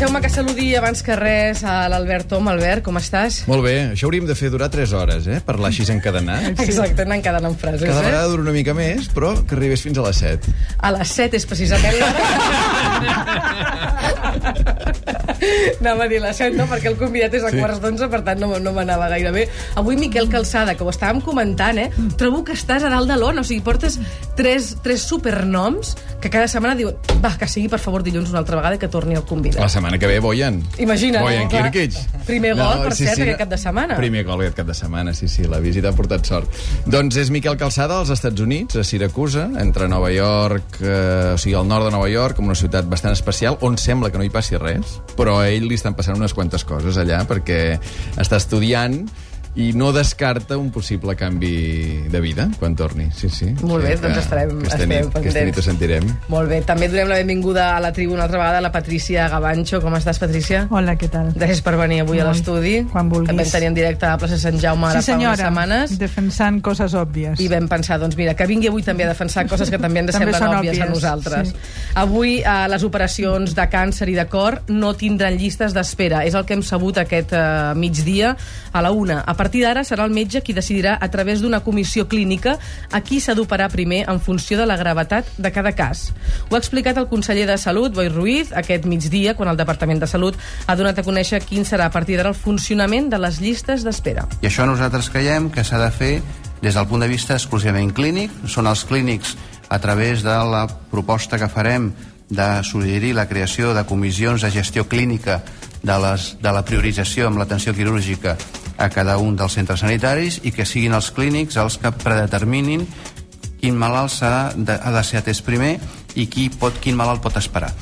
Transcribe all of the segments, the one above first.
Deixeu-me que saludi abans que res a l'Albert Tom. Albert, com estàs? Molt bé, això hauríem de fer durar 3 hores, eh? Parlar així encadenat. Exacte, anant quedant en frases, Cada eh? vegada dura una mica més, però que arribés fins a les 7. A les 7 és precisament l'hora. Anava a dir les 7, no? Perquè el convidat és a Sí. quarts d'onze, per tant no, no m'anava gaire bé. Avui Miquel Calçada, que ho estàvem comentant, eh? Trobo que estàs a dalt de l'ona, o sigui, portes tres, tres supernoms que cada setmana diuen va, que sigui, per favor, dilluns una altra vegada que torni el convidat. La setmana que ve, Boyan. Imagina't, Boyan clar. Kirkic. Primer gol, per cert, aquest cap de setmana. Primer gol aquest cap de setmana, sí, sí, la visita ha portat sort. Doncs és Miquel Calçada als Estats Units, a Siracusa, entre Nova York, eh, o sigui, al nord de Nova York, com una ciutat bastant especial, on sembla que no hi passi res, però a ell li estan passant unes quantes coses allà, perquè està estudiant i no descarta un possible canvi de vida quan torni. Sí, sí. Molt bé, Sí, doncs estarem- aquesta estarem nit, Aquesta nit pendents. ho sentirem. Molt bé, també donem la benvinguda a la tribuna una altra vegada a la Patricia Gavancho. Com estàs, Patricia? Hola, què tal? Gràcies per venir avui a Molt, l'estudi. quan vulguis. Que vam tenir en directe a la plaça Sant Jaume ara sí, fa unes senyora, setmanes. defensant coses òbvies. I vam pensar, doncs mira, que vingui avui també a defensar coses que també ens També semblen són òbvies, a òbvies, nosaltres. sí. Avui eh, les operacions de càncer i de cor no tindran llistes d'espera. És el que hem sabut aquest eh, migdia a la una. A partir d'ara serà el metge qui decidirà a través d'una comissió clínica a qui s'ha d'operar primer en funció de la gravetat de cada cas. Ho ha explicat el conseller de Salut, Boi Ruiz, aquest migdia, quan el Departament de Salut ha donat a conèixer quin serà a partir d'ara el funcionament de les llistes d'espera. I això nosaltres creiem que s'ha de fer des del punt de vista exclusivament clínic. Són els clínics, a través de la proposta que farem de suggerir la creació de comissions de gestió clínica de, les, de la priorització amb l'atenció quirúrgica a cada un dels centres sanitaris i que siguin els clínics els que predeterminin quin malalt s'ha de, ha de ser atès primer i qui pot, quin malalt pot esperar.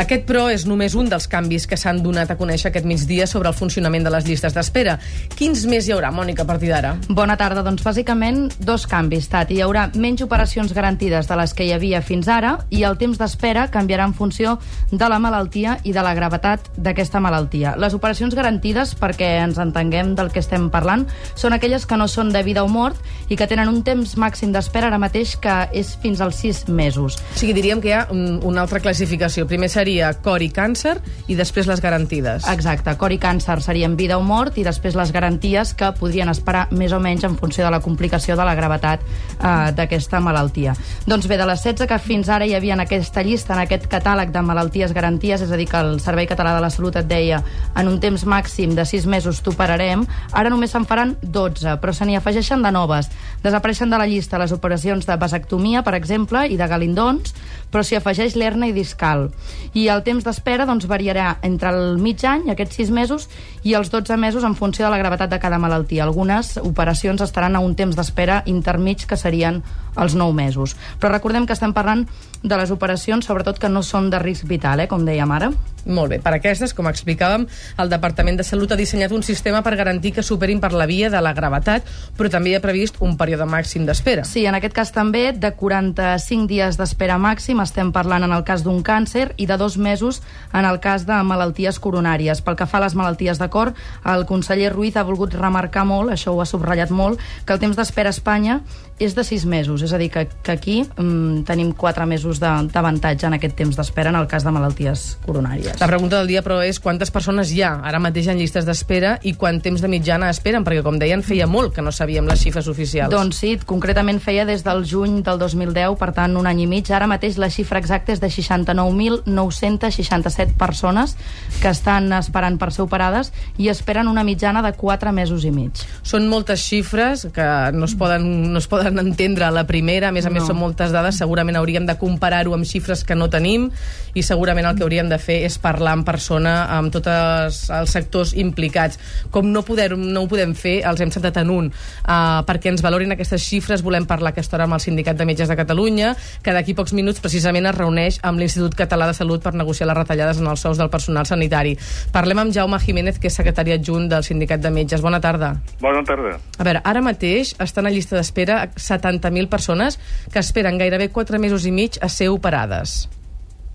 Aquest, però, és només un dels canvis que s'han donat a conèixer aquest migdia sobre el funcionament de les llistes d'espera. Quins més hi haurà, Mònica, a partir d'ara? Bona tarda. Doncs bàsicament dos canvis, Tati. Hi haurà menys operacions garantides de les que hi havia fins ara i el temps d'espera canviarà en funció de la malaltia i de la gravetat d'aquesta malaltia. Les operacions garantides, perquè ens entenguem del que estem parlant, són aquelles que no són de vida o mort i que tenen un temps màxim d'espera ara mateix que és fins als 6 mesos. O sigui, diríem que hi ha un, una altra classificació. Primer seria cor i càncer i després les garantides. Exacte, cor i càncer serien vida o mort i després les garanties que podrien esperar més o menys en funció de la complicació de la gravetat eh, d'aquesta malaltia. Doncs bé, de les 16 que fins ara hi havia en aquesta llista, en aquest catàleg de malalties garanties, és a dir, que el Servei Català de la Salut et deia en un temps màxim de 6 mesos t'operarem, ara només se'n faran 12, però se n'hi afegeixen de noves. Desapareixen de la llista les operacions de vasectomia, per exemple, i de galindons, però s'hi afegeix l'hernia i discal. I el temps d'espera doncs, variarà entre el mig any, aquests 6 mesos, i els 12 mesos en funció de la gravetat de cada malaltia. Algunes operacions estaran a un temps d'espera intermig, que serien els 9 mesos. Però recordem que estem parlant de les operacions, sobretot que no són de risc vital, eh, com dèiem ara. Molt bé. Per aquestes, com explicàvem, el Departament de Salut ha dissenyat un sistema per garantir que superin per la via de la gravetat, però també hi ha previst un període màxim d'espera. Sí, en aquest cas també de 45 dies d'espera màxim estem parlant en el cas d'un càncer i de dos mesos en el cas de malalties coronàries. Pel que fa a les malalties de cor, el conseller Ruiz ha volgut remarcar molt, això ho ha subratllat molt, que el temps d'espera a Espanya és de 6 mesos, és a dir, que, que aquí mm, tenim 4 mesos d'avantatge en aquest temps d'espera en el cas de malalties coronàries. La pregunta del dia, però, és quantes persones hi ha ara mateix en llistes d'espera i quant temps de mitjana esperen? Perquè, com deien, feia molt que no sabíem les xifres oficials. Doncs sí, concretament feia des del juny del 2010, per tant, un any i mig. Ara mateix la xifra exacta és de 69.967 persones que estan esperant per ser operades i esperen una mitjana de 4 mesos i mig. Són moltes xifres que no es poden, no es poden entendre a la primera, a més a més No. són moltes dades, segurament hauríem de comparar-ho amb xifres que no tenim i segurament el que hauríem de fer és parlar en persona amb tots els sectors implicats. Com no, poder, no ho podem fer, els hem sentat en un, uh, perquè ens valorin aquestes xifres, volem parlar aquesta hora amb el Sindicat de Metges de Catalunya, que d'aquí pocs minuts precisament es reuneix amb l'Institut Català de Salut per negociar les retallades en els sous del personal sanitari. Parlem amb Jaume Jiménez, que és secretari adjunt del Sindicat de Metges. Bona tarda. Bona tarda. A veure, ara mateix estan a llista d'espera 70.000 persones que esperen gairebé 4 mesos i mig a ser operades.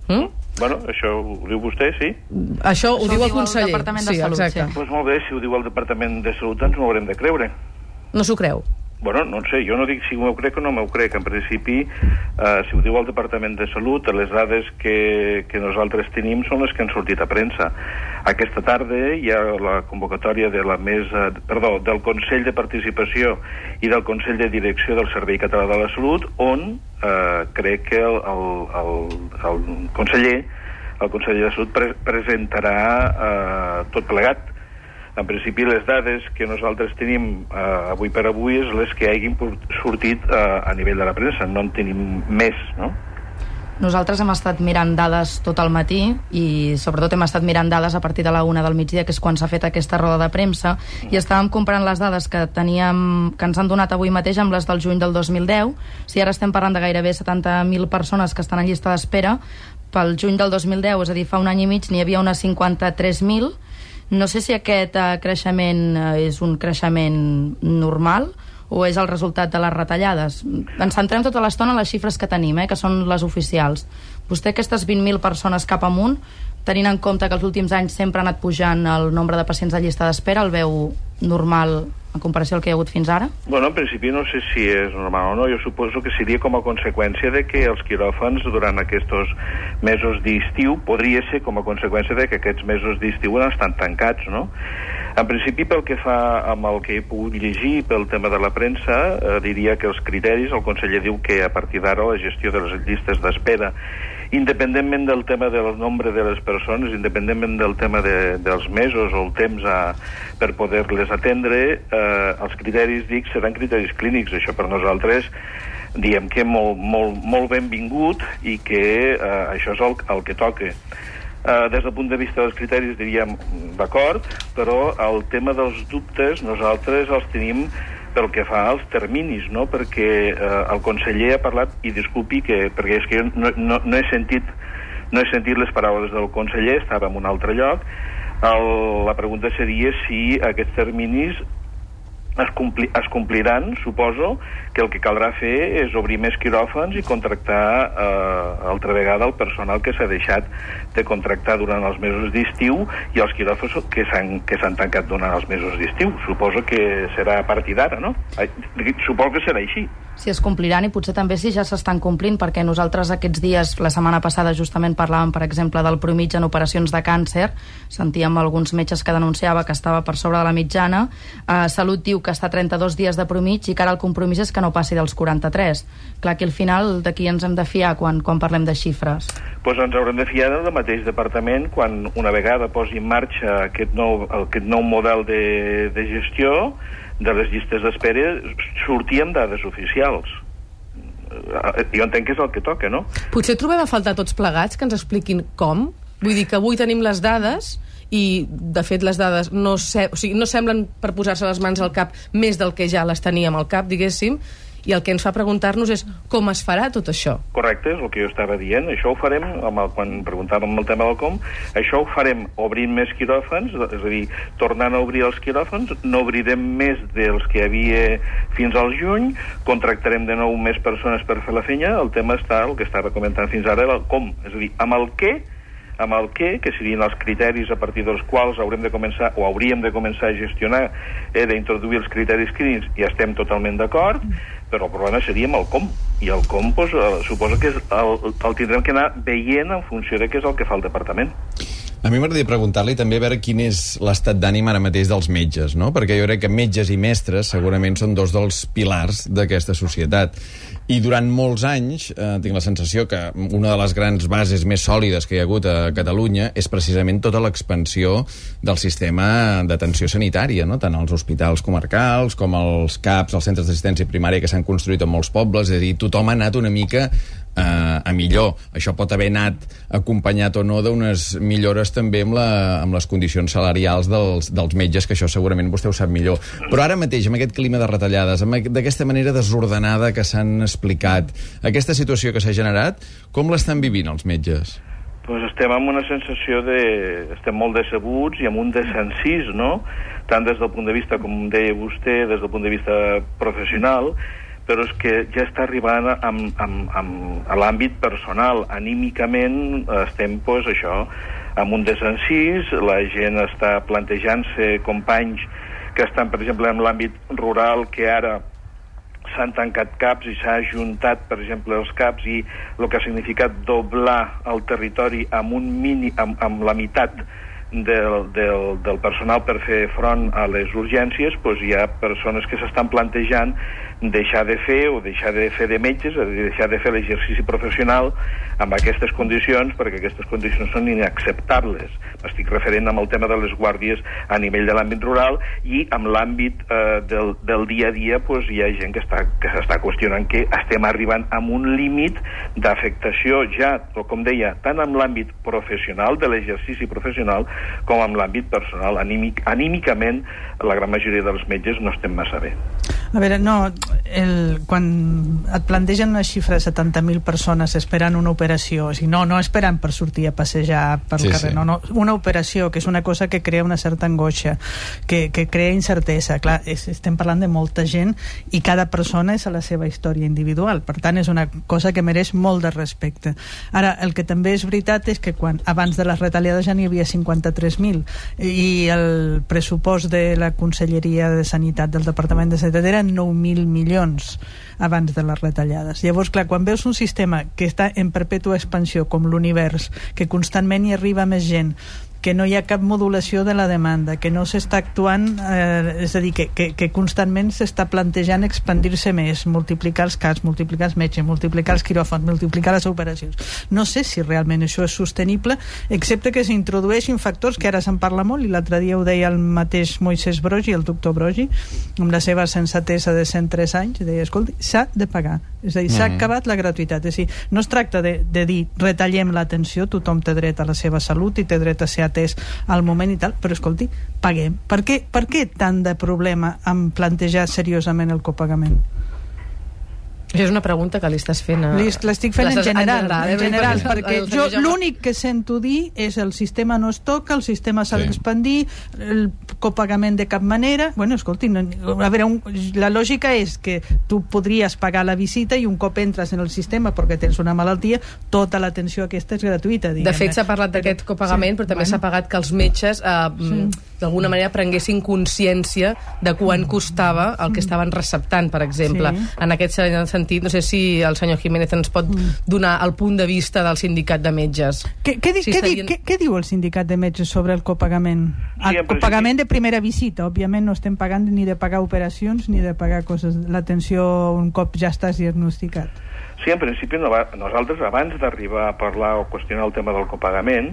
Mm? Bueno, això ho diu vostè, sí? Això ho Això ho diu el diu el conseller. Departament de sí, Salut, exacte. sí. Doncs pues molt bé, si ho diu el Departament de Salut, ens ho haurem de creure. No s'ho creu? Bueno, no sé, jo no dic si m'ho crec o no m'ho crec. En principi, eh, si ho diu el Departament de Salut, les dades que, que nosaltres tenim són les que han sortit a premsa. Aquesta tarda hi ha la convocatòria de la mesa, perdó, del Consell de Participació i del Consell de Direcció del Servei Català de la Salut, on eh, crec que el, el, el, el conseller el conseller de Salut pre presentarà eh, tot plegat en principi les dades que nosaltres tenim eh, avui per avui és les que hagin sortit eh, a nivell de la premsa, no en tenim més, no? Nosaltres hem estat mirant dades tot el matí i sobretot hem estat mirant dades a partir de la una del migdia, que és quan s'ha fet aquesta roda de premsa, i estàvem comparant les dades que teníem que ens han donat avui mateix amb les del juny del 2010. Si ara estem parlant de gairebé 70.000 persones que estan en llista d'espera, pel juny del 2010, és a dir, fa un any i mig, n'hi havia unes 53.000, no sé si aquest uh, creixement uh, és un creixement normal o és el resultat de les retallades. Ens centrem tota l'estona en les xifres que tenim, eh, que són les oficials. Vostè aquestes 20.000 persones cap amunt, tenint en compte que els últims anys sempre ha anat pujant el nombre de pacients de llista d'espera, el veu normal en comparació al que hi ha hagut fins ara? Bueno, en principi no sé si és normal o no. Jo suposo que seria com a conseqüència de que els quiròfans durant aquests mesos d'estiu podria ser com a conseqüència de que aquests mesos d'estiu estan tancats, no? En principi, pel que fa amb el que he pogut llegir pel tema de la premsa, eh, diria que els criteris, el conseller diu que a partir d'ara la gestió de les llistes d'espera independentment del tema del nombre de les persones, independentment del tema de, dels mesos o el temps a, per poder-les atendre, eh, els criteris, dic, seran criteris clínics. Això per nosaltres diem que molt, molt, molt benvingut i que eh, això és el, el que toca. Uh, des del punt de vista dels criteris diríem d'acord, però el tema dels dubtes nosaltres els tenim pel que fa als terminis, no? perquè eh, el conseller ha parlat, i disculpi, que, perquè és que jo no, no, no he sentit no he sentit les paraules del conseller, estava en un altre lloc, el, la pregunta seria si aquests terminis es, compli, es compliran, suposo, que el que caldrà fer és obrir més quiròfans i contractar eh, altra vegada el personal que s'ha deixat de contractar durant els mesos d'estiu i els quiròfans que s'han tancat durant els mesos d'estiu. Suposo que serà a partir d'ara, no? Suposo que serà així si es compliran i potser també si ja s'estan complint, perquè nosaltres aquests dies, la setmana passada justament parlàvem, per exemple, del promig en operacions de càncer, sentíem alguns metges que denunciava que estava per sobre de la mitjana, eh, Salut diu que està 32 dies de promig i que ara el compromís és que no passi dels 43. Clar que al final de qui ens hem de fiar quan, quan parlem de xifres? Pues ens haurem de fiar del mateix departament quan una vegada posi en marxa aquest nou, aquest nou model de, de gestió de les llistes d'espera sortien dades oficials. Eh, jo entenc que és el que toca, no? Potser trobem a faltar tots plegats que ens expliquin com. Vull dir que avui tenim les dades i, de fet, les dades no, se o sigui, no semblen per posar-se les mans al cap més del que ja les teníem al cap, diguéssim, i el que ens fa preguntar-nos és com es farà tot això. Correcte, és el que jo estava dient. Això ho farem, amb el, quan preguntàvem el tema del com, això ho farem obrint més quiròfans, és a dir, tornant a obrir els quiròfans, no obrirem més dels que havia fins al juny, contractarem de nou més persones per fer la feina, el tema està, el que estava comentant fins ara, el com, és a dir, amb el què amb el què, que serien els criteris a partir dels quals haurem de començar o hauríem de començar a gestionar, eh, d'introduir els criteris clínics, i estem totalment d'acord, però el problema seria amb el com. I el com, doncs, eh, suposo que és el, el tindrem que anar veient en funció de què és el que fa el departament. A mi m'agradaria preguntar-li també a veure quin és l'estat d'ànim ara mateix dels metges, no? Perquè jo crec que metges i mestres segurament són dos dels pilars d'aquesta societat. I durant molts anys eh, tinc la sensació que una de les grans bases més sòlides que hi ha hagut a Catalunya és precisament tota l'expansió del sistema d'atenció sanitària, no? tant als hospitals comarcals com als CAPs, els centres d'assistència primària que s'han construït en molts pobles, és a dir, tothom ha anat una mica eh, a millor. Això pot haver anat acompanyat o no d'unes millores també amb, la, amb les condicions salarials dels, dels metges, que això segurament vostè ho sap millor. Però ara mateix, amb aquest clima de retallades, amb d'aquesta manera desordenada que s'han explicat, aquesta situació que s'ha generat, com l'estan vivint els metges? pues estem amb una sensació de... estem molt decebuts i amb un desencís, no? Tant des del punt de vista, com deia vostè, des del punt de vista professional, però és que ja està arribant amb, amb, amb, a l'àmbit personal. Anímicament estem, pues, això, amb un desencís, la gent està plantejant-se companys que estan, per exemple, en l'àmbit rural, que ara s'han tancat caps i s'ha ajuntat, per exemple, els caps i el que ha significat doblar el territori amb, un mini, amb, amb la meitat del, del, del personal per fer front a les urgències, doncs hi ha persones que s'estan plantejant deixar de fer o deixar de fer de metges, és a dir, deixar de fer l'exercici professional amb aquestes condicions, perquè aquestes condicions són inacceptables. M'estic referent amb el tema de les guàrdies a nivell de l'àmbit rural i amb l'àmbit eh, del, del dia a dia doncs, hi ha gent que està que s'està qüestionant que estem arribant a un límit d'afectació ja, com deia, tant amb l'àmbit professional, de l'exercici professional, com amb l'àmbit personal. Anímic, anímicament, la gran majoria dels metges no estem massa bé. A veure, no, el, quan et plantegen una xifra de 70.000 persones esperant una operació, o sigui, no, no esperant per sortir a passejar pel Sí, carrer, sí. no, no, una operació, que és una cosa que crea una certa angoixa, que, que crea incertesa. Clar, és, estem parlant de molta gent i cada persona és a la seva història individual. Per tant, és una cosa que mereix molt de respecte. Ara, el que també és veritat és que quan abans de les retallades ja n'hi havia 53.000 i el pressupost de la Conselleria de Sanitat del Departament de Sanitat era 9.000 milions abans de les retallades. Llavors, clar, quan veus un sistema que està en perpètua expansió, com l'univers, que constantment hi arriba més gent, que no hi ha cap modulació de la demanda, que no s'està actuant, eh, és a dir, que, que, que constantment s'està plantejant expandir-se més, multiplicar els CAS, multiplicar els metges, multiplicar els quiròfans, multiplicar les operacions. No sé si realment això és sostenible, excepte que s'introdueixin factors que ara se'n parla molt, i l'altre dia ho deia el mateix Moisès Brogi, el doctor Brogi, amb la seva sensatesa de 103 anys, deia, escolti, s'ha de pagar. És a dir, s'ha Mhm. acabat la gratuïtat. És a dir, no es tracta de, de dir retallem l'atenció, tothom té dret a la seva salut i té dret a ser atès al moment i tal, però escolti, paguem. Per què, per què tant de problema amb plantejar seriosament el copagament? Això és una pregunta que li estàs fent a... L'estic fent en general, eh? en general, El- perquè el jo senyor Jaume- l'únic que sento dir és el sistema no es toca, el sistema s'ha Sí. d'expandir, el copagament de cap manera... Bueno, escolti, no, a veure, un, la lògica és que tu podries pagar la visita i un cop entres en el sistema perquè tens una malaltia, tota l'atenció aquesta és gratuïta. De fet, s'ha parlat d'aquest copagament, però també s'ha pagat que els metges eh, sí. d'alguna manera prenguessin consciència de quan costava el que estaven receptant, per exemple. Sí. En aquest sentit, no sé si el senyor Jiménez ens pot donar el punt de vista del sindicat de metges. Què, què, di, Si què, di, estarien- què, què diu el sindicat de metges sobre el copagament? Sí, el principi- copagament de primera visita, òbviament no estem pagant ni de pagar operacions ni de pagar coses, l'atenció un cop ja estàs diagnosticat. Sí, en principi no va, nosaltres abans d'arribar a parlar o qüestionar el tema del copagament,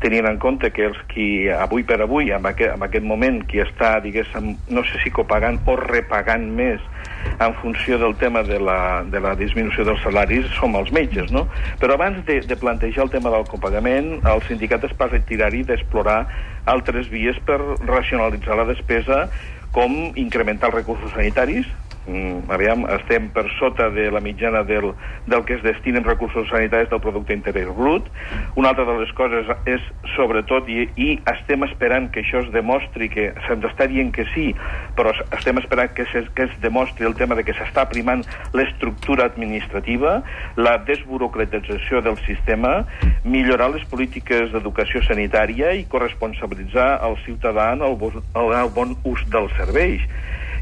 tenint en compte que els qui avui per avui, en aquest, en aquest moment, qui està, diguéssim, no sé si copagant o repagant més en funció del tema de la, de la disminució dels salaris, som els metges, no? Però abans de, de plantejar el tema del copagament, el sindicat és partidari d'explorar altres vies per racionalitzar la despesa com incrementar els recursos sanitaris, mm, aviam, estem per sota de la mitjana del, del que es destina en recursos sanitaris del producte interior brut. Una altra de les coses és, sobretot, i, i estem esperant que això es demostri, que se'ns està dient que sí, però es- estem esperant que, se, que es demostri el tema de que s'està primant l'estructura administrativa, la desburocratització del sistema, millorar les polítiques d'educació sanitària i corresponsabilitzar el ciutadà en el, en el bon ús dels serveis.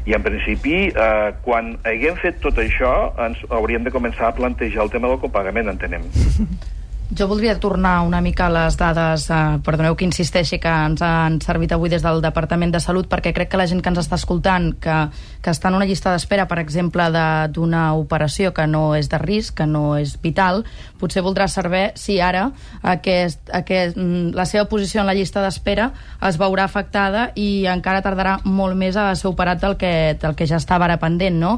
I en principi, eh, quan haguem fet tot això, ens hauríem de començar a plantejar el tema del copagament, entenem. Jo voldria tornar una mica a les dades, eh, perdoneu que insisteixi, que ens han servit avui des del Departament de Salut, perquè crec que la gent que ens està escoltant, que, que està en una llista d'espera, per exemple, d'una operació que no és de risc, que no és vital, potser voldrà saber si ara aquest, aquest, mm, la seva posició en la llista d'espera es veurà afectada i encara tardarà molt més a ser operat del que, del que ja estava ara pendent, no?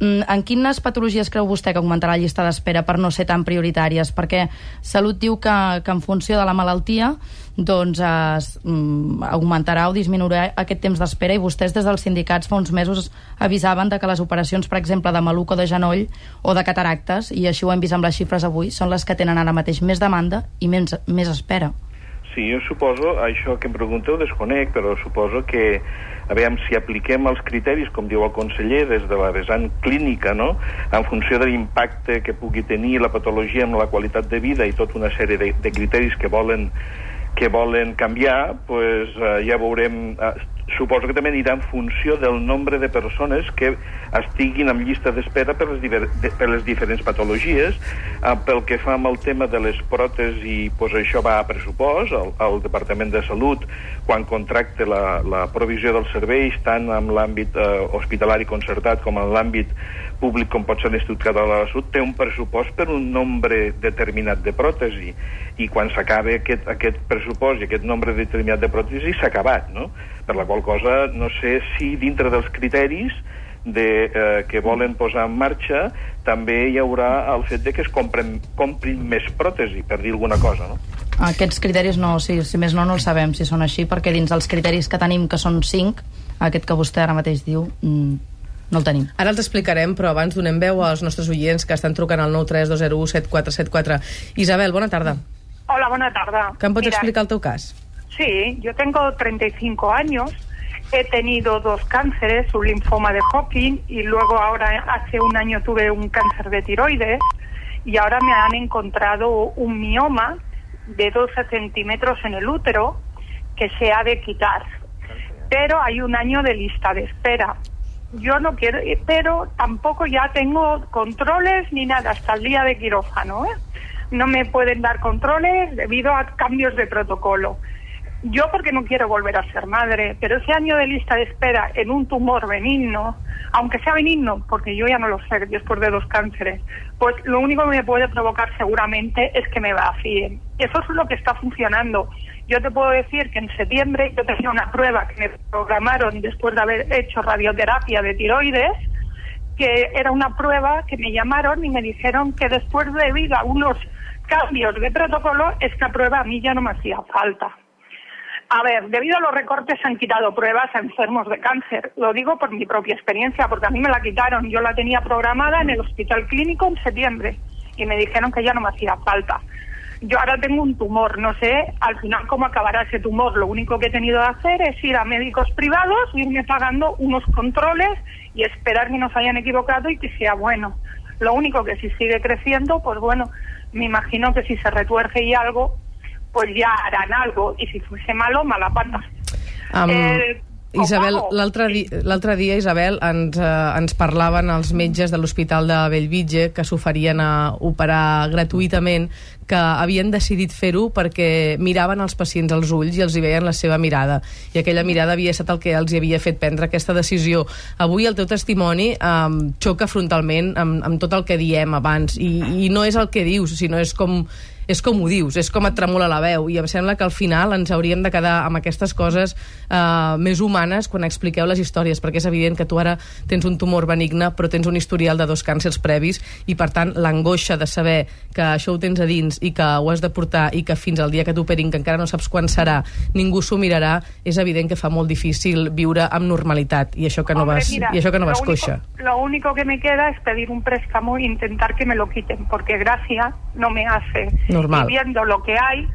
Mm, En quines patologies creu vostè que augmentarà la llista d'espera per no ser tan prioritàries? Perquè Salut diu que, que en funció de la malaltia doncs es, mm, augmentarà o disminuirà aquest temps d'espera i vostès des dels sindicats fa uns mesos avisaven de que les operacions, per exemple, de maluc o de genoll o de cataractes, i així ho hem vist amb les xifres avui, són les que tenen ara mateix més demanda i més, més espera. Sí, jo suposo, això que em pregunteu desconec, però suposo que, a veure, si apliquem els criteris, com diu el conseller, des de la vessant clínica, no?, en funció de l'impacte que pugui tenir la patologia amb la qualitat de vida i tota una sèrie de, de criteris que volen que volen canviar, pues, eh, ja veurem... Eh, suposo que també anirà en funció del nombre de persones que estiguin en llista d'espera per, les diver, de, per les diferents patologies. Eh, pel que fa amb el tema de les pròtesis, pues això va a pressupost. El, el Departament de Salut, quan contracta la, la provisió dels serveis, tant en l'àmbit eh, hospitalari concertat com en l'àmbit públic com pot ser l'Institut Català de la Salut, té un pressupost per un nombre determinat de pròtesi i quan s'acaba aquest, aquest pressupost i aquest nombre determinat de pròtesi s'ha acabat, no? Per la qual cosa no sé si dintre dels criteris de, eh, que volen posar en marxa també hi haurà el fet de que es compren, comprin més pròtesi, per dir alguna cosa, no? Aquests criteris no, si, si més no, no els sabem si són així, perquè dins dels criteris que tenim, que són 5, aquest que vostè ara mateix diu, mm, no el tenim. Ara els explicarem, però abans donem veu als nostres oients que estan trucant al 932017474. Isabel, bona tarda. Hola, buena tarde. Que em pots Mira, explicar el teu cas? Sí, yo tengo 35 años, he tenido dos cánceres, un linfoma de Hodgkin y luego ahora hace un año tuve un cáncer de tiroides y ahora me han encontrado un mioma de 12 centímetros en el útero que se ha de quitar. Pero hay un año de lista de espera. Yo no quiero, eh, pero tampoco ya tengo controles ni nada hasta el día de quirófano. ¿eh? No me pueden dar controles debido a cambios de protocolo. Yo porque no quiero volver a ser madre, pero ese año de lista de espera en un tumor benigno, aunque sea benigno, porque yo ya no lo sé después de los cánceres, pues lo único que me puede provocar seguramente es que me vacíen. Eso es lo que está funcionando. Yo te puedo decir que en septiembre yo tenía una prueba que me programaron después de haber hecho radioterapia de tiroides, que era una prueba que me llamaron y me dijeron que después debido a unos cambios de protocolo, esta prueba a mí ya no me hacía falta. A ver, debido a los recortes se han quitado pruebas a enfermos de cáncer. Lo digo por mi propia experiencia, porque a mí me la quitaron. Yo la tenía programada en el hospital clínico en septiembre y me dijeron que ya no me hacía falta. Yo ahora tengo un tumor, no sé al final cómo acabará ese tumor. Lo único que he tenido que hacer es ir a médicos privados, irme pagando unos controles y esperar que nos hayan equivocado y que sea bueno. Lo único que si sigue creciendo, pues bueno, me imagino que si se retuerce y algo, pues ya harán algo. Y si fuese malo, mala pata. Um, Eh, Isabel, l'altre di dia, Isabel, ens, eh, ens parlaven els metges de l'Hospital de Bellvitge que s'oferien a operar gratuïtament, que havien decidit fer-ho perquè miraven els pacients als ulls i els hi veien la seva mirada. I aquella mirada havia estat el que els hi havia fet prendre aquesta decisió. Avui el teu testimoni eh, xoca frontalment amb, amb tot el que diem abans. I, I no és el que dius, sinó és com és com ho dius, és com et tremola la veu i em sembla que al final ens hauríem de quedar amb aquestes coses eh, més humanes quan expliqueu les històries, perquè és evident que tu ara tens un tumor benigne però tens un historial de dos càncers previs i per tant l'angoixa de saber que això ho tens a dins i que ho has de portar i que fins al dia que t'operin, que encara no saps quan serà, ningú s'ho mirarà, és evident que fa molt difícil viure amb normalitat i això que no Hombre, vas, mira, i això que no vas único- coixa. Lo único que me queda es pedir un préstamo e intentar que me lo quiten, porque gracia no me hace. Viendo lo que hay,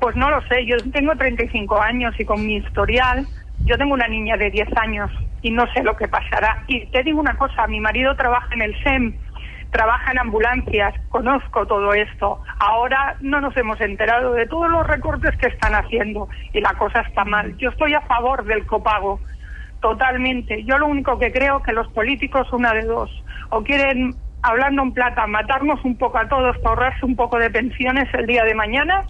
pues no lo sé. Yo tengo 35 años y con mi historial, yo tengo una niña de 10 años y no sé lo que pasará. Y te digo una cosa, mi marido trabaja en el SEM, trabaja en ambulancias, conozco todo esto. Ahora no nos hemos enterado de todos los recortes que están haciendo y la cosa está mal. Yo estoy a favor del copago. Totalmente. Yo lo único que creo que los políticos, una de dos, o quieren, hablando en plata, matarnos un poco a todos para ahorrarse un poco de pensiones el día de mañana,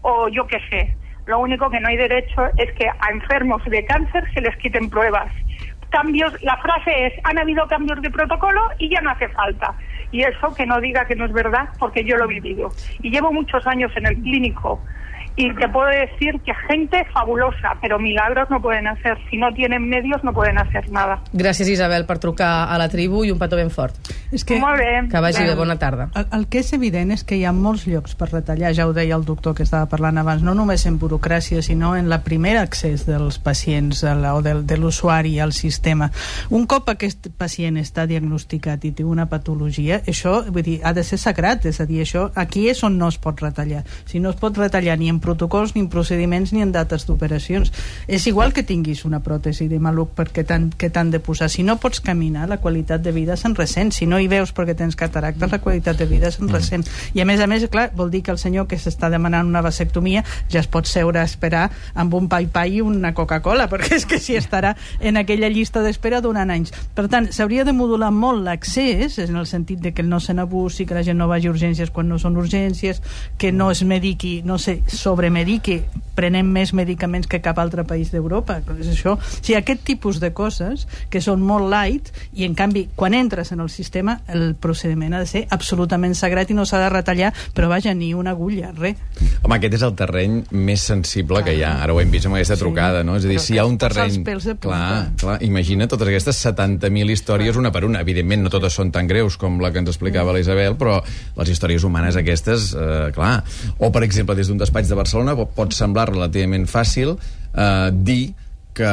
o yo qué sé. Lo único que no hay derecho es que a enfermos de cáncer se les quiten pruebas. Cambios, la frase es, han habido cambios de protocolo y ya no hace falta. Y eso que no diga que no es verdad, porque yo lo he vivido. Y llevo muchos años en el clínico y te puedo decir que gente fabulosa, pero milagros no pueden hacer. Si no tienen medios, no pueden hacer nada. Gràcies, Isabel, per trucar a la tribu i un petó ben fort. És que Molt bé. Que vagi bé, Bé. bona tarda. el, el que és evident és que hi ha molts llocs per retallar, ja ho deia el doctor que estava parlant abans, no només en burocràcia, sinó en la primera accés dels pacients a la, o del, de l'usuari al sistema. Un cop aquest pacient està diagnosticat i té una patologia, això vull dir, ha de ser sagrat, és a dir, això aquí és on no es pot retallar. Si no es pot retallar ni en protocols, ni en procediments, ni en dates d'operacions. És igual que tinguis una pròtesi de maluc perquè t'han que t'han de posar. Si no pots caminar, la qualitat de vida se'n ressent. Si no hi veus perquè tens cataractes, la qualitat de vida se'n ressent. I a més a més, clar, vol dir que el senyor que s'està demanant una vasectomia ja es pot seure a esperar amb un pai-pai i una Coca-Cola, perquè és que si estarà en aquella llista d'espera durant anys. Per tant, s'hauria de modular molt l'accés, en el sentit de que no se n'abusi, que la gent no vagi a urgències quan no són urgències, que no es mediqui, no se sobremediqui, prenem més medicaments que cap altre país d'Europa. És això. O sigui, aquest tipus de coses que són molt light i, en canvi, quan entres en el sistema, el procediment ha de ser absolutament sagrat i no s'ha de retallar, però vaja, ni una agulla, res. Home, aquest és el terreny més sensible que hi ha. Ara ho hem vist amb aquesta Sí. trucada, no? És a dir, Però si hi ha un terreny... Clar, clar, imagina totes aquestes 70.000 històries una per una. Evidentment, no totes són tan greus com la que ens explicava la Isabel, però les històries humanes aquestes, eh, clar. O, per exemple, des d'un despatx de Barcelona po- pot semblar relativament fàcil eh, dir que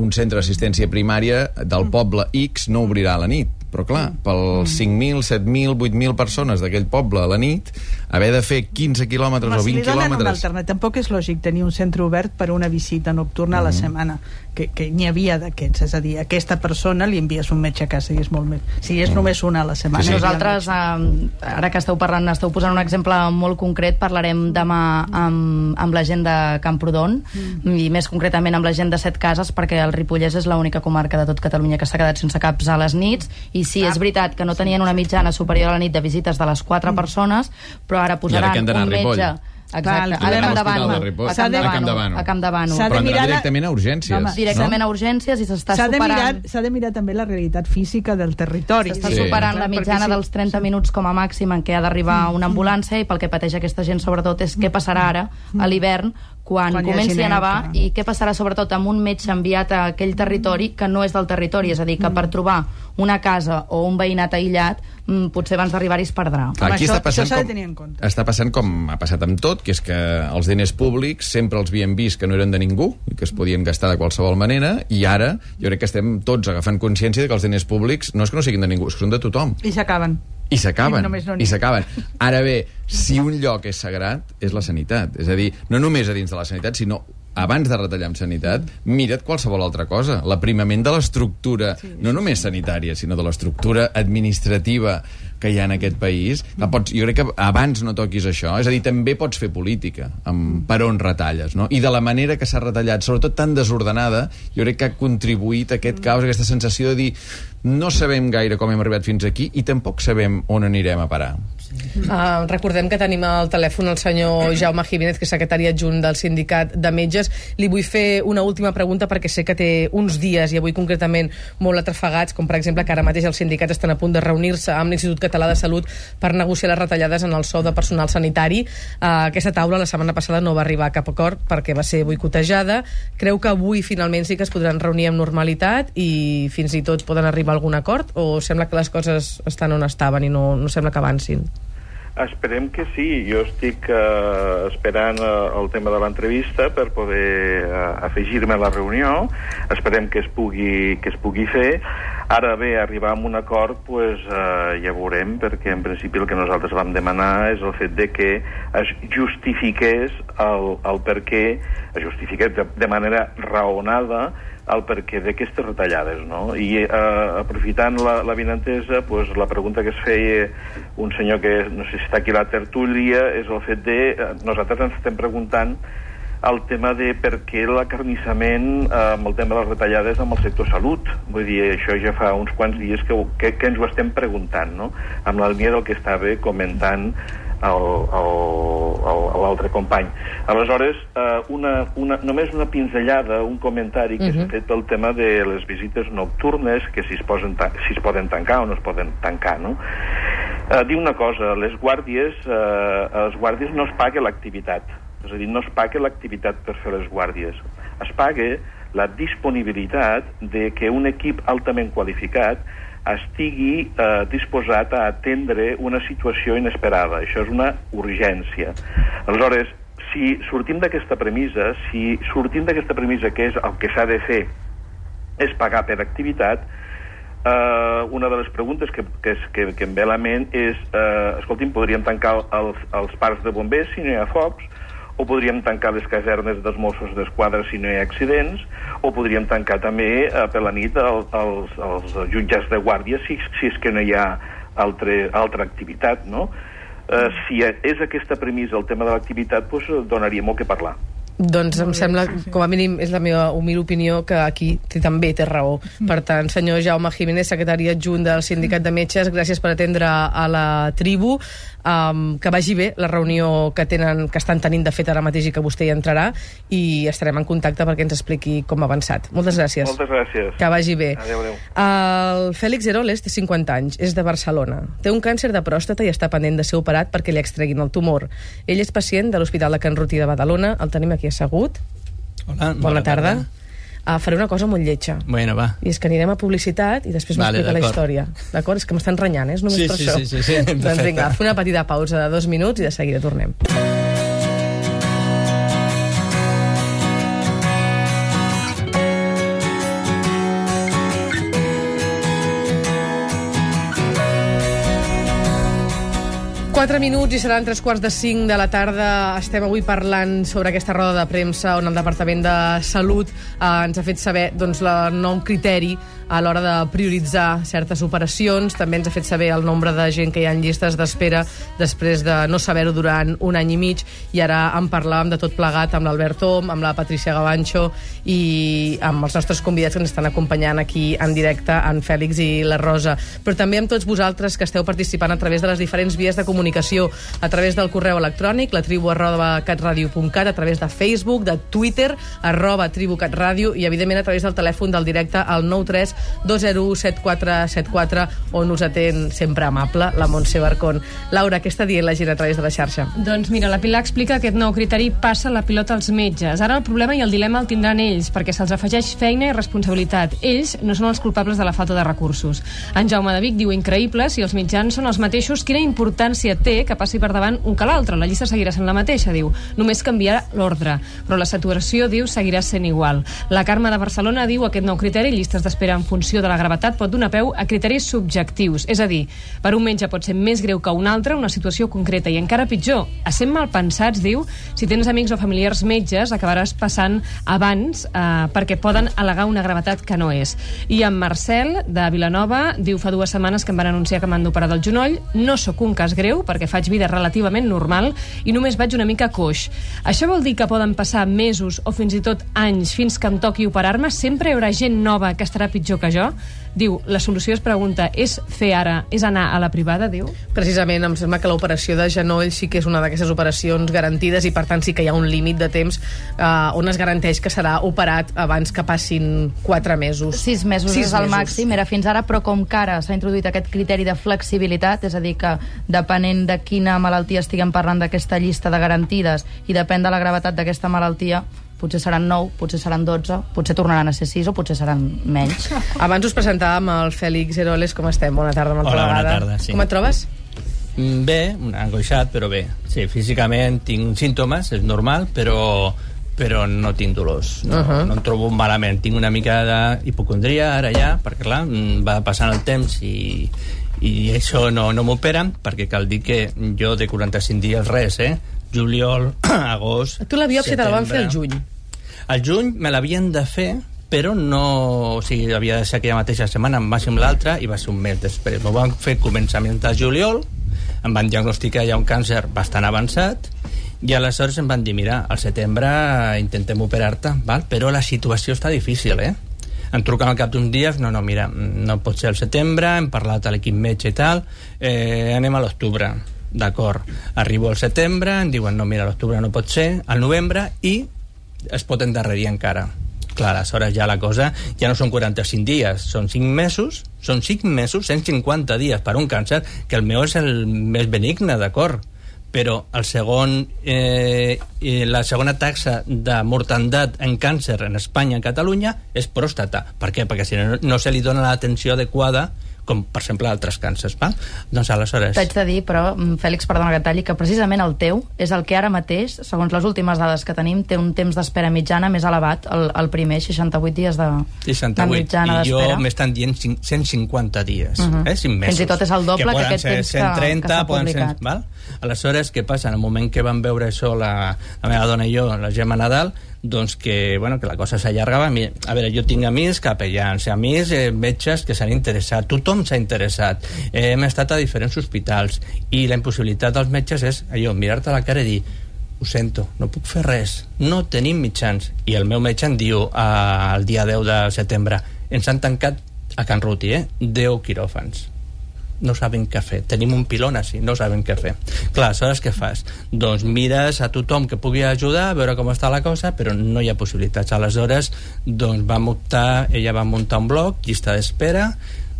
un centre d'assistència primària del poble X no obrirà a la nit. Però, clar, pels 5.000, 7.000, 8.000 persones d'aquell poble a la nit, haver de fer 15 quilòmetres Home, o si 20 li donen una quilòmetres... alternativa, tampoc és lògic tenir un centre obert per una visita nocturna a la setmana, que, que n'hi havia d'aquests, és a dir, a aquesta persona li envies un metge a casa i és molt més. Si és només una a la setmana... Sí, sí. Nosaltres, eh, ara que esteu parlant, esteu posant un exemple molt concret, parlarem demà amb, amb la gent de Camprodon Mm. i més concretament amb la gent de Set Cases perquè el Ripollès és l'única comarca de tot Catalunya que s'ha quedat sense caps a les nits i sí, Ah. és veritat que no tenien una mitjana superior a la nit de visites de les quatre Mm. persones, però ara posaran un Ripoll. metge... Clar, Exacte, el ara a Camp S'ha Camp de a Camp de Bànol. S'ha de Però mirar la- directament a urgències. Home, directament no? a urgències i s'està S'ha de, mirar, superant s'ha de mirar també la realitat física del territori. S'està Sí. superant la Perquè mitjana sí. dels 30 minuts com a màxim en què ha d'arribar una ambulància i pel que pateix aquesta gent sobretot és què passarà ara a l'hivern quan, Quan comenci a nevar clar. i què passarà sobretot amb un metge enviat a aquell territori que no és del territori, és a dir, que per trobar una casa o un veïnat aïllat mm, potser abans d'arribar-hi es perdrà. Home, Aquí això- està passant això de com- tenir en compte. Està passant com ha passat amb tot, que és que els diners públics sempre els havíem vist que no eren de ningú i que es podien gastar de qualsevol manera i ara jo crec que estem tots agafant consciència de que els diners públics no és que no siguin de ningú, és que són de tothom. I s'acaben. I s'acaben, I no s'acaben. Ara bé, si un lloc és sagrat, és la sanitat. És a dir, no només a dins de la sanitat, sinó abans de retallar en sanitat, mira't qualsevol altra cosa. L'aprimament de l'estructura, no només sanitària, sinó de l'estructura administrativa que hi ha en aquest país. Que pots, jo crec que abans no toquis això. És a dir, també pots fer política amb per on retalles. No? I de la manera que s'ha retallat, sobretot tan desordenada, jo crec que ha contribuït a aquest caos, a aquesta sensació de dir no sabem gaire com hem arribat fins aquí i tampoc sabem on anirem a parar. Uh, recordem que tenim al telèfon el senyor Jaume Jiménez, que és secretari adjunt del sindicat de metges. Li vull fer una última pregunta perquè sé que té uns dies, i avui concretament molt atrafegats, com per exemple que ara mateix els sindicats estan a punt de reunir-se amb l'Institut Català de Salut per negociar les retallades en el sou de personal sanitari. Uh, aquesta taula la setmana passada no va arribar a cap acord perquè va ser boicotejada. Creu que avui finalment sí que es podran reunir amb normalitat i fins i tot poden arribar a algun acord o sembla que les coses estan on estaven i no, no sembla que avancin? Esperem que sí. Jo estic uh, esperant uh, el tema de l'entrevista per poder uh, afegir-me a la reunió. Esperem que es pugui, que es pugui fer. Ara bé, arribar a un acord, pues, uh, ja veurem, perquè en principi el que nosaltres vam demanar és el fet de que es justifiqués el, el per què, es justifiqués de, de manera raonada el perquè d'aquestes retallades, no? I eh, aprofitant la, la vinentesa, pues, la pregunta que es feia un senyor que no sé si està aquí a la tertúlia és el fet de... Eh, nosaltres ens estem preguntant el tema de per què l'acarnissament eh, amb el tema de les retallades amb el sector salut. Vull dir, això ja fa uns quants dies que, que, que ens ho estem preguntant, no? Amb la línia del que estava comentant l'altre company. Aleshores, eh, una, una, només una pinzellada, un comentari que s'ha fet pel tema de les visites nocturnes, que si es, posen si es poden tancar o no es poden tancar, no? Eh, dir una cosa, les guàrdies, eh, els guàrdies no es paga l'activitat, és a dir, no es paga l'activitat per fer les guàrdies, es paga la disponibilitat de que un equip altament qualificat estigui eh, disposat a atendre una situació inesperada. Això és una urgència. Aleshores, si sortim d'aquesta premissa, si sortim d'aquesta premissa que és el que s'ha de fer és pagar per activitat, eh, una de les preguntes que, que, que, que em ve a la ment és, eh, escolti'm, podríem tancar els, els parcs de bombers si no hi ha focs, o podríem tancar les casernes dels Mossos d'Esquadra si no hi ha accidents, o podríem tancar també eh, per la nit el, els, els jutjats de guàrdia si, si és que no hi ha altre, altra activitat, no? Eh, si és aquesta premissa el tema de l'activitat, doncs donaria molt que parlar. Doncs em sembla, com a mínim, és la meva humil opinió, que aquí té, també té raó. Per tant, senyor Jaume Jiménez, secretari adjunt del Sindicat de Metges, gràcies per atendre a la tribu. Um, que vagi bé la reunió que tenen que estan tenint de fet ara mateix i que vostè hi entrarà i estarem en contacte perquè ens expliqui com ha avançat. Moltes gràcies. Moltes gràcies. Que vagi bé. Adéu, adéu. El Fèlix Heroles té 50 anys, és de Barcelona. Té un càncer de pròstata i està pendent de ser operat perquè li extreguin el tumor. Ell és pacient de l'Hospital de Can Ruti de Badalona. El tenim aquí assegut. Hola, Bona, tarda. Uh, faré una cosa molt lletja. Bueno, va. I és que anirem a publicitat i després Vale, m'explica la història. D'acord? És que m'estan renyant, eh? És només Sí, per sí, això. sí, sí, sí, doncs vinga, fer una petita pausa de dos minuts i de seguida tornem. Quatre minuts i seran tres quarts de cinc de la tarda. Estem avui parlant sobre aquesta roda de premsa on el Departament de Salut eh, ens ha fet saber doncs, el nou criteri a l'hora de prioritzar certes operacions. També ens ha fet saber el nombre de gent que hi ha en llistes d'espera després de no saber-ho durant un any i mig i ara en parlàvem de tot plegat amb l'Albert Om, amb la Patricia Gavancho i amb els nostres convidats que ens estan acompanyant aquí en directe, en Fèlix i la Rosa. Però també amb tots vosaltres que esteu participant a través de les diferents vies de comunicació, a través del correu electrònic, la tribu arroba catradio.cat, a través de Facebook, de Twitter, arroba tribucatradio i, evidentment, a través del telèfon del directe al 93 201 7474 on us atén sempre amable la Montse Barcón. Laura, què està dient la gent a través de la xarxa? Doncs mira, la Pilar explica que aquest nou criteri passa la pilota als metges. Ara el problema i el dilema el tindran ells, perquè se'ls afegeix feina i responsabilitat. Ells no són els culpables de la falta de recursos. En Jaume de Vic diu increïble si els mitjans són els mateixos, quina importància té que passi per davant un que l'altre. La llista seguirà sent la mateixa, diu. Només canviarà l'ordre. Però la saturació, diu, seguirà sent igual. La Carme de Barcelona diu aquest nou criteri, llistes d'espera en funció de la gravetat, pot donar peu a criteris subjectius. És a dir, per un metge pot ser més greu que un altre una situació concreta. I encara pitjor, essent mal pensats, diu, si tens amics o familiars metges, acabaràs passant abans eh, perquè poden al·legar una gravetat que no és. I en Marcel, de Vilanova, diu fa dues setmanes que em van anunciar que m'han d'operar del genoll. No sóc un cas greu perquè faig vida relativament normal i només vaig una mica coix. Això vol dir que poden passar mesos o fins i tot anys fins que em toqui operar-me? Sempre hi haurà gent nova que estarà pitjor que jo? Diu, la solució es pregunta, és fer ara, és anar a la privada, diu? Precisament, em sembla que l'operació de genoll sí que és una d'aquestes operacions garantides i, per tant, sí que hi ha un límit de temps eh, on es garanteix que serà operat abans que passin quatre mesos. Sis mesos Sis és el mesos. màxim, era fins ara, però com que ara s'ha introduït aquest criteri de flexibilitat, és a dir, que depenent de quina malaltia estiguem parlant d'aquesta llista de garantides i depèn de la gravetat d'aquesta malaltia, potser seran 9, potser seran 12, potser tornaran a ser 6 o potser seran menys. Abans us presentàvem el Fèlix Heroles, com estem? Bona tarda, una altra Hola, bona vegada. tarda, sí. Com et trobes? Mm, Bé, angoixat, però bé. Sí, físicament tinc símptomes, és normal, però però no tinc dolors, no, uh. -huh. no em trobo malament. Tinc una mica d'hipocondria ara ja, perquè clar, mm, va passant el temps i, i això no, no m'operen, perquè cal dir que jo de 45 dies res, eh? Juliol, agost... Tu la biòpsia te la van fer al juny. Al juny me l'havien de fer, però no... O sigui, havia de ser aquella mateixa setmana, amb màxim l'altra, i va ser un mes després. M'ho van fer començament de juliol, em van diagnosticar ja un càncer bastant avançat, i aleshores em van dir, mira, al setembre intentem operar-te, val? però la situació està difícil, eh? Em truquen al cap d'uns dies, no, no, mira, no pot ser al setembre, hem parlat a l'equip metge i tal, eh, anem a l'octubre. D'acord. Arribo al setembre, em diuen, no, mira, l'octubre no pot ser, al novembre, i es pot endarrerir encara. Clar, aleshores ja la cosa ja no són 45 dies, són 5 mesos, són 5 mesos, 150 dies per un càncer, que el meu és el més benigne, d'acord? però el segon, eh, eh, la segona taxa de mortandat en càncer en Espanya i Catalunya és pròstata. Per què? Perquè si no, no se li dona l'atenció adequada com per exemple altres càncers, val? Doncs aleshores... T'haig de dir, però, mm, Fèlix, perdona que talli, que precisament el teu és el que ara mateix, segons les últimes dades que tenim, té un temps d'espera mitjana més elevat, el, el primer, 68 dies de, 68, de mitjana i jo d'espera. m'estan dient cinc- 150 dies, Mhm. eh, 5 mesos. Fins i tot és el doble que poden aquest temps que- 130, que s'ha poden ser, publicat. val? Aleshores, què passa? En el moment que vam veure això, la, la meva dona i jo, la Gemma Nadal, doncs que, bueno, que la cosa s'allargava. A veure, jo tinc amics capellans, amics, eh, metges que s'han interessat, tothom s'ha interessat. Eh, hem estat a diferents hospitals i la impossibilitat dels metges és allò, mirar-te a la cara i dir ho sento, no puc fer res, no tenim mitjans. I el meu metge em diu eh, el dia 10 de setembre ens han tancat a Can Ruti, eh? 10 quiròfans no saben què fer. Tenim un pilon així, no saben què fer. Clar, aleshores què fas? Doncs mires a tothom que pugui ajudar, a veure com està la cosa, però no hi ha possibilitats. Aleshores, doncs vam optar, ella va muntar un blog, llista d'espera,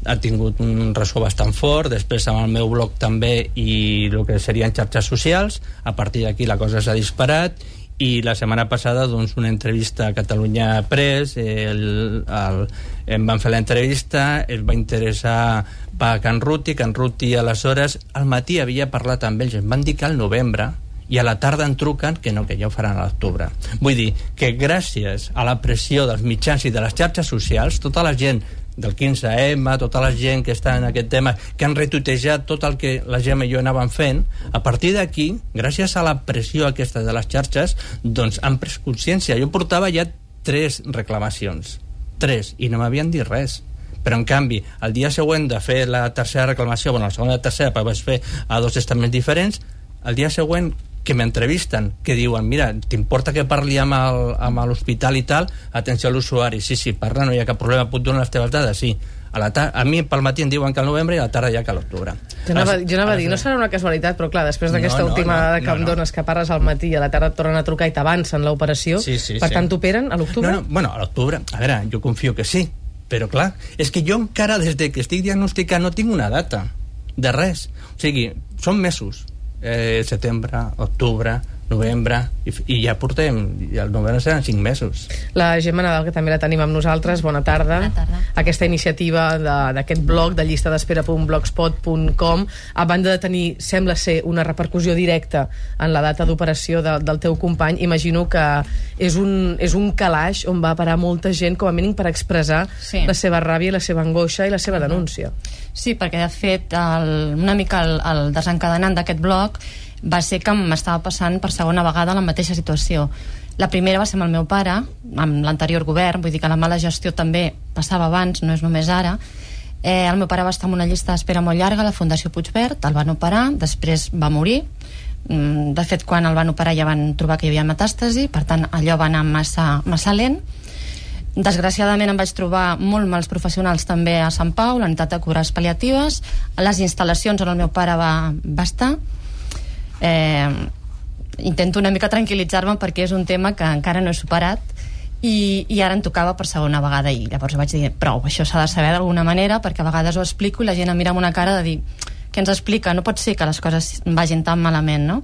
ha tingut un ressò bastant fort, després amb el meu blog també i el que serien xarxes socials, a partir d'aquí la cosa s'ha disparat i la setmana passada doncs, una entrevista a Catalunya Press el, el, em van fer l'entrevista es va interessar per Can Ruti Can Ruti aleshores al matí havia parlat amb ells em van dir que al novembre i a la tarda en truquen que no, que ja ho faran a l'octubre. Vull dir que gràcies a la pressió dels mitjans i de les xarxes socials, tota la gent del 15M, tota la gent que està en aquest tema, que han retuitejat tot el que la Gemma i jo anàvem fent, a partir d'aquí, gràcies a la pressió aquesta de les xarxes, doncs han pres consciència. Jo portava ja tres reclamacions, tres, i no m'havien dit res però en canvi, el dia següent de fer la tercera reclamació, bueno, la segona i la tercera, perquè vaig fer a dos estaments diferents, el dia següent que m'entrevisten, que diuen, mira, t'importa que parli amb l'hospital i tal, atenció a l'usuari, sí, sí, parla, no hi ha cap problema, puc donar les teves dades, sí. A, la a mi pel matí em diuen que al novembre i a la tarda ja que a l'octubre. Jo anava, jo anava a dir, no serà una casualitat, però clar, després d'aquesta No, no, última no, que no, em no. dones, que parles al matí i a la tarda et tornen a trucar i t'avancen l'operació, Sí, sí, per sí. tant t'operen a l'octubre? No, no, bueno, a l'octubre, a veure, jo confio que sí, però clar, és que jo encara des de que estic diagnosticant no tinc una data de res. O sigui, són mesos. Eh, setembre, octubre, novembre, i, i ja portem, i el novembre seran cinc mesos. La Gemma Nadal, que també la tenim amb nosaltres, bona tarda. Bona tarda. Aquesta iniciativa de- d'aquest blog de llista d'espera.blogspot.com a banda de tenir, sembla ser, una repercussió directa en la data d'operació de, del teu company, imagino que és un, és un calaix on va parar molta gent, com a mínim per expressar Sí. la seva ràbia, la seva angoixa i la seva denúncia. Sí, perquè de fet el, una mica el, el desencadenant d'aquest blog va ser que m'estava passant per segona vegada la mateixa situació. La primera va ser amb el meu pare, amb l'anterior govern, vull dir que la mala gestió també passava abans, no és només ara. Eh, el meu pare va estar en una llista d'espera molt llarga a la Fundació Puigverd, el van operar, després va morir, Mm, de fet quan el van operar ja van trobar que hi havia metàstasi per tant allò va anar massa, massa lent Desgraciadament em vaig trobar molt mals professionals també a Sant Pau, la unitat de cures pal·liatives, les instal·lacions on el meu pare va, va estar. Eh, intento una mica tranquil·litzar-me perquè és un tema que encara no he superat i, i ara em tocava per segona vegada i llavors vaig dir, prou, això s'ha de saber d'alguna manera perquè a vegades ho explico i la gent em mira amb una cara de dir, què ens explica? No pot ser que les coses vagin tan malament, no?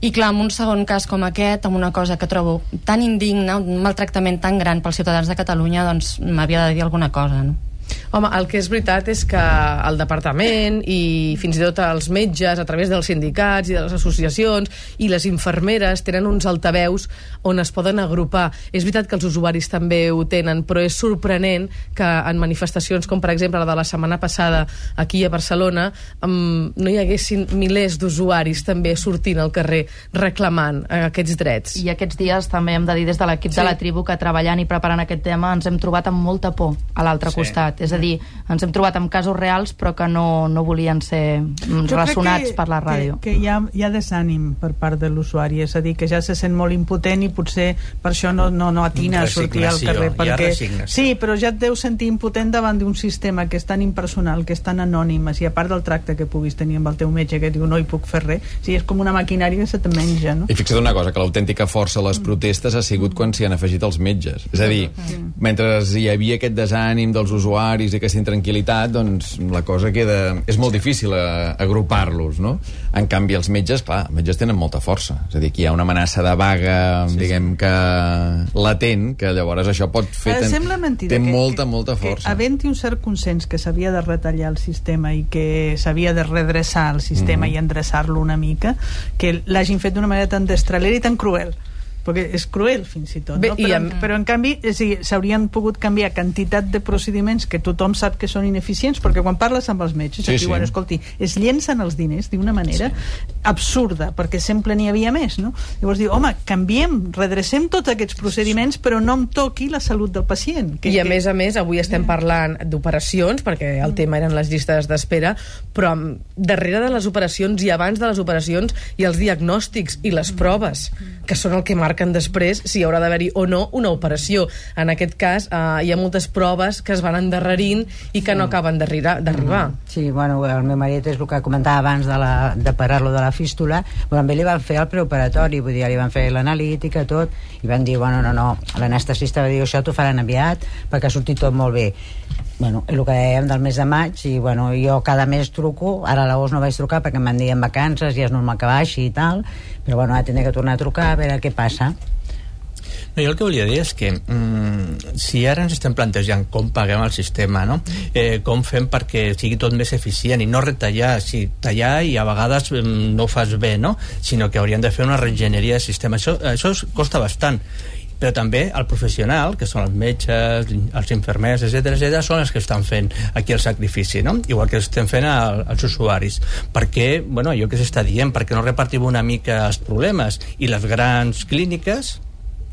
I clar, en un segon cas com aquest, amb una cosa que trobo tan indigna, un maltractament tan gran pels ciutadans de Catalunya, doncs m'havia de dir alguna cosa, no? Home, el que és veritat és que el departament i fins i tot els metges a través dels sindicats i de les associacions i les infermeres tenen uns altaveus on es poden agrupar. És veritat que els usuaris també ho tenen, però és sorprenent que en manifestacions com per exemple la de la setmana passada aquí a Barcelona um, no hi haguessin milers d'usuaris també sortint al carrer reclamant aquests drets. I aquests dies també hem de dir des de l'equip Sí. de la tribu que treballant i preparant aquest tema ens hem trobat amb molta por a l'altre Sí. costat. És a dir, ens hem trobat amb casos reals però que no, no volien ser ressonats que- per la ràdio. Que, que hi, ha, hi ha desànim per part de l'usuari, és a dir, que ja se sent molt impotent i potser per això no, no, no atina a sortir al carrer. Perquè, sí, però ja et deus sentir impotent davant d'un sistema que és tan impersonal, que és tan anònim, i a part del tracte que puguis tenir amb el teu metge que diu no hi puc fer res, sí, és com una maquinària que se te menja, no? I fixa't una cosa, que l'autèntica força a les protestes ha sigut quan s'hi han afegit els metges. És a dir, mentre hi havia aquest desànim dels usuaris i aquesta intranquil·litat, doncs la cosa queda... És molt difícil eh, agrupar-los, no? En canvi, els metges, clar, els metges tenen molta força. És a dir, que hi ha una amenaça de vaga, sí, diguem que latent, que llavors això pot fer... Ten- sembla mentida Té que, molta, que, molta que força. havent-hi un cert consens que s'havia de retallar el sistema i que s'havia de redreçar el sistema Mhm. i endreçar-lo una mica, que l'hagin fet d'una manera tan destralera i tan cruel perquè és cruel fins i tot Bé, no? i però, amb- però en canvi s'haurien pogut canviar quantitat de procediments que tothom sap que són ineficients perquè quan parles amb els metges Sí, et sí. diuen, escolti, es llencen els diners d'una manera sí. absurda perquè sempre n'hi havia més no? llavors diu, home, canviem, redrecem tots aquests procediments però no em toqui la salut del pacient I a més a més, avui estem parlant d'operacions, perquè el tema eren les llistes d'espera, però mm, darrere de les operacions i abans de les operacions hi ha els diagnòstics i les proves, que són el que marquen després si hi haurà d'haver-hi o no una operació. En aquest cas, eh, hi ha moltes proves que es van endarrerint i que no acaben d'arribar. d'arribar. Sí, bueno, el meu marit és el que comentava abans de, la, de parar-lo de la fístula. Amb ell li van fer el preoperatori, vull dir, li van fer l'analítica, tot, i van dir, bueno, no, no, l'anestesista va dir, això t'ho faran aviat perquè ha sortit tot molt bé. Bueno, el que dèiem del mes de maig, i bueno, jo cada mes truco, ara a l'agost no vaig trucar perquè em van dir en vacances i és normal que baixi i tal, però bueno, ara tindré que tornar a trucar a veure què passa. No, jo el que volia dir és que mm, si ara ens estem plantejant com paguem el sistema, no? eh, com fem perquè sigui tot més eficient i no retallar, sí, tallar i a vegades mm, no ho fas bé, no? sinó que haurien de fer una reenginyeria de sistema. Això, això costa bastant però també el professional, que són els metges, els infermers, etc etc, són els que estan fent aquí el sacrifici, no? Igual que estem fent al, als usuaris. Perquè, bueno, allò que s'està dient, perquè no repartim una mica els problemes i les grans clíniques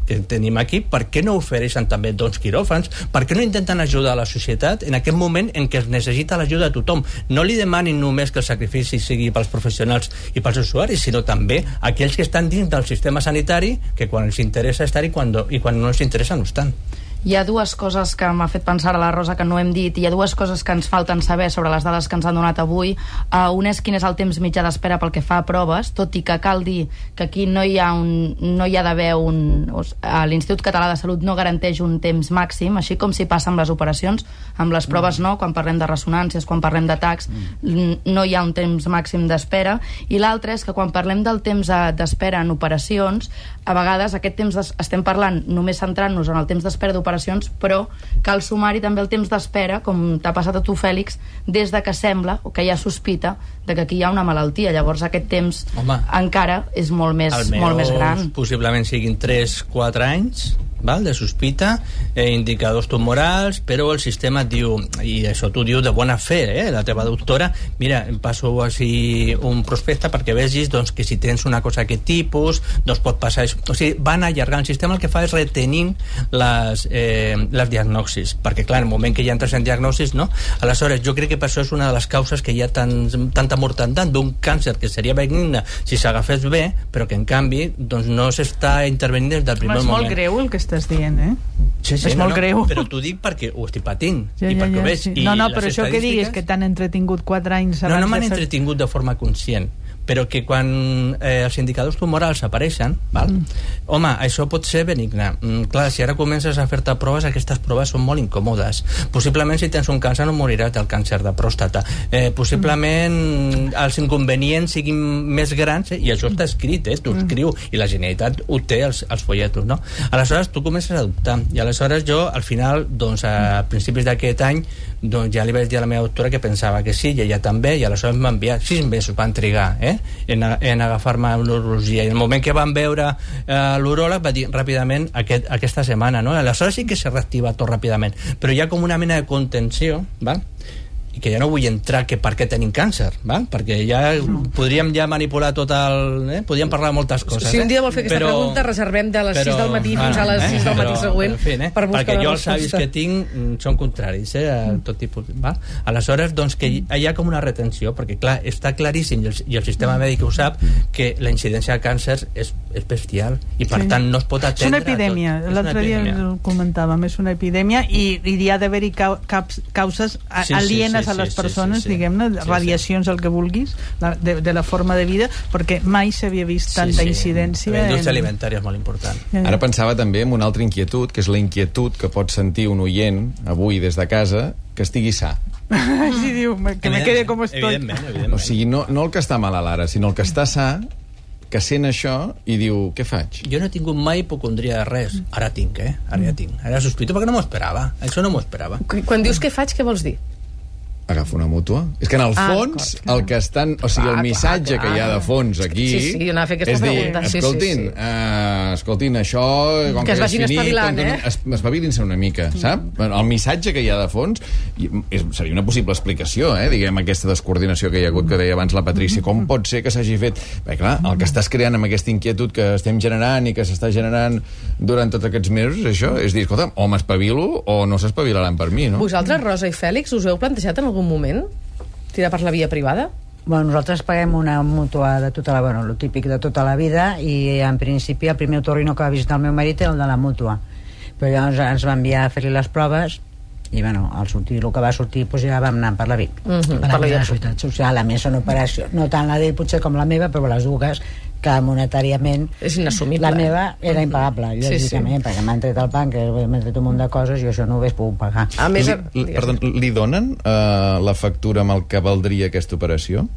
que tenim aquí, per què no ofereixen també doncs quiròfans? Per què no intenten ajudar la societat en aquest moment en què es necessita l'ajuda de tothom? No li demanin només que el sacrifici sigui pels professionals i pels usuaris, sinó també aquells que estan dins del sistema sanitari que quan els interessa estar i quan, i quan no els interessa no estan. Hi ha dues coses que m'ha fet pensar a la Rosa que no hem dit, i hi ha dues coses que ens falten saber sobre les dades que ens han donat avui. Uh, un és quin és el temps mitjà d'espera pel que fa a proves, tot i que cal dir que aquí no hi ha, un, no hi ha d'haver un... L'Institut Català de Salut no garanteix un temps màxim, així com si passa amb les operacions, amb les proves no, quan parlem de ressonàncies, quan parlem d'atacs, no hi ha un temps màxim d'espera. I l'altre és que quan parlem del temps eh, d'espera en operacions, a vegades aquest temps estem parlant només centrant-nos en el temps d'espera d'operacions, però cal sumar-hi també el temps d'espera, com t'ha passat a tu, Fèlix, des de que sembla, o que ha sospita, de que aquí hi ha una malaltia. Llavors aquest temps Home. encara és molt més, Almenys molt més gran. possiblement siguin 3-4 anys val, de sospita, eh, indicadors tumorals, però el sistema et diu, i això t'ho diu de bona fe, eh, la teva doctora, mira, em passo així un prospecte perquè vegis doncs, que si tens una cosa d'aquest tipus, doncs pot passar això. O sigui, van allargant el sistema, el que fa és retenint les, eh, les diagnosis, perquè clar, en el moment que ja entres en diagnosis, no? Aleshores, jo crec que per això és una de les causes que hi ha tan, tanta mortandat d'un càncer que seria benigne si s'agafés bé, però que en canvi doncs, no s'està intervenint des del primer és molt moment. greu el que estàs dient, eh? Sí, sí, és no, molt no, greu. Però t'ho dic perquè ho estic patint Ja, i ja, perquè ja, ho veig. sí. I No, no, però això que diguis que t'han entretingut 4 anys no, no m'han entretingut de forma conscient però que quan eh, els indicadors tumorals apareixen, val? Mm. home, això pot ser benigne. Mm, clar, si ara comences a fer-te proves, aquestes proves són molt incòmodes. Possiblement si tens un càncer no moriràs del càncer de pròstata. Eh, possiblement mm. els inconvenients siguin més grans, eh? i això està escrit, eh? t'ho escriu, i la Generalitat ho té als, als folletos, no? Aleshores tu comences a dubtar, i aleshores jo, al final, doncs, a principis d'aquest any, doncs ja li vaig dir a la meva doctora que pensava que sí, i ella també, i aleshores em va enviar sis mesos van trigar eh, en, en agafar-me l'urologia i el moment que van veure eh, l'uròleg va dir ràpidament aquest, aquesta setmana no? aleshores sí que s'ha reactivat tot ràpidament però hi ha com una mena de contenció val? I que ja no vull entrar que per què tenim càncer, val? perquè ja podríem ja manipular tot el... Eh? Podríem parlar de moltes coses. Si un dia vol fer eh? aquesta pregunta, reservem de les 6 del matí fins a les 6 del matí següent en fi, eh? per buscar perquè jo els avis que tinc mm, són contraris eh, a tot tipus va? aleshores doncs que hi ha com una retenció perquè clar, està claríssim i el, i el sistema mèdic ho sap que la incidència de càncer és, és bestial. I per Sí. tant no es pot És atendre una epidèmia. És l'altre dia ho comentàvem, és una epidèmia i, i hi ha d'haver-hi causes a- Sí, sí, alienes sí, a les sí, sí, persones, sí, sí. diguem-ne, Sí, sí. radiacions, el que vulguis, la, de, de la forma de vida, perquè mai s'havia vist tanta incidència. La indústria en- alimentària és molt important. Ara pensava també en una altra inquietud, que és la inquietud que pot sentir un oient avui des de casa que estigui sa. Així diu, que me quede com estoy. Evidentment, evidentment. O sigui, no, no el que està malalt ara, sinó el que està sa, que sent això i diu, què faig? Jo no he tingut mai hipocondria de res. Ara tinc, eh? Ara ja tinc. Ara sospito perquè no m'ho esperava. Això no m'ho esperava. Quan dius què faig, què vols dir? Agafa una mútua. És que en el Ah, fons, el que estan... O sigui, Clar, el missatge clar, que hi ha de fons aquí... Sí, sí, jo anava a fer aquesta és dir, pregunta. Sí, sí, escoltin, sí. eh, escoltin, això... Com Que es és vagin finit, espavilant, que eh? es- Espavilin-se una mica, sap? El missatge que hi ha de fons és, seria una possible explicació, eh? Diguem, aquesta descoordinació que hi ha hagut, que deia abans la Patrícia. Com pot ser que s'hagi fet... Bé, clar, el que estàs creant amb aquesta inquietud que estem generant i que s'està generant durant tots aquests mesos, això, és dir, escolta, o m'espavilo o no s'espavilaran per mi, no? Vosaltres, Rosa i Fèlix, us heu plantejat en algun moment? Tirar per la via privada? Bueno, nosaltres paguem una mútua de tota la... Bueno, el típic de tota la vida i en principi el primer otorrino que va visitar el meu marit era el de la mútua. Però llavors ens va enviar a fer-li les proves i bueno, al sortir el que va sortir doncs ja vam anar per la Vic Mhm, per per la la Seguretat Social a més són operacions, no tant la d'ell potser com la meva però les dues que monetàriament És inassumible. la meva era impagable Sí, lògicament, perquè m'han tret el banc m'han tret un munt de coses i això no ho hagués pogut pagar A més, li, li, perdó, li donen uh, la factura amb el que valdria aquesta operació?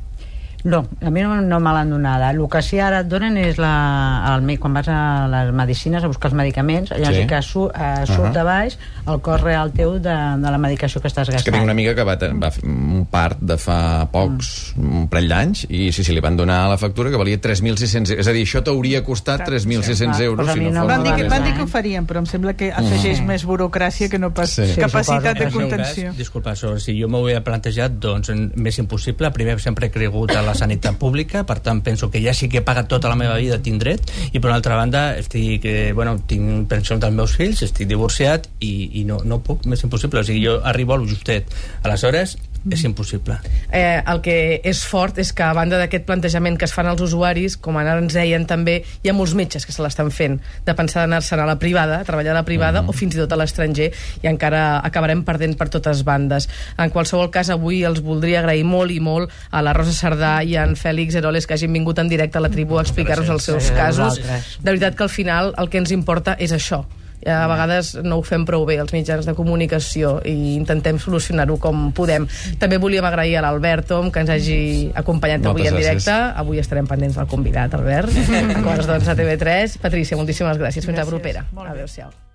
No, a mi no, no me l'han donada. El que sí ara et donen és la, el, me- quan vas a les medicines a buscar els medicaments, allà Sí. sí que su, eh, surt Ahà. de baix el cost real teu de, de la medicació que estàs És que gastant. tinc una amiga que va, va fer un part de fa pocs, un parell d'anys, i sí, sí, li van donar la factura que valia 3.600 euros. És a dir, això t'hauria costat 3.600 euros Pues a si no no. Van dir, que, van dir que ho farien, però em sembla que afegeix més burocràcia que no pas Sí. Sí, capacitat de el meu contenció. Cas, disculpa, so, si jo m'ho havia plantejat, doncs més impossible. Primer, sempre he cregut a la sanitat pública, per tant, penso que ja sí que he pagat tota la meva vida, tinc dret, i per una altra banda, estic, eh, bueno, tinc pensió dels meus fills, estic divorciat, i, i no, no puc, més impossible. O sigui, jo arribo al justet. Aleshores, és impossible. Eh, el que és fort és que a banda d'aquest plantejament que es fan als usuaris, com ara ens deien també, hi ha molts metges que se l'estan fent de pensar d'anar-se'n a la privada, a treballar a la privada o fins i tot a l'estranger i encara acabarem perdent per totes bandes. En qualsevol cas, avui els voldria agrair molt i molt a la Rosa Sardà i a en Fèlix Heroles que hagin vingut en directe a la tribu a explicar-nos els seus casos. vosaltres. De veritat que al final el que ens importa és això, a vegades no ho fem prou bé els mitjans de comunicació i intentem solucionar-ho com podem. També volíem agrair a l'Alberto que ens hagi acompanyat avui en gràcies. directe. Avui estarem pendents del convidat, Albert, a quarts d'onze a TV3. Patrícia, moltíssimes gràcies. Fins Gràcies. propera. Molt bé. Adéu-siau.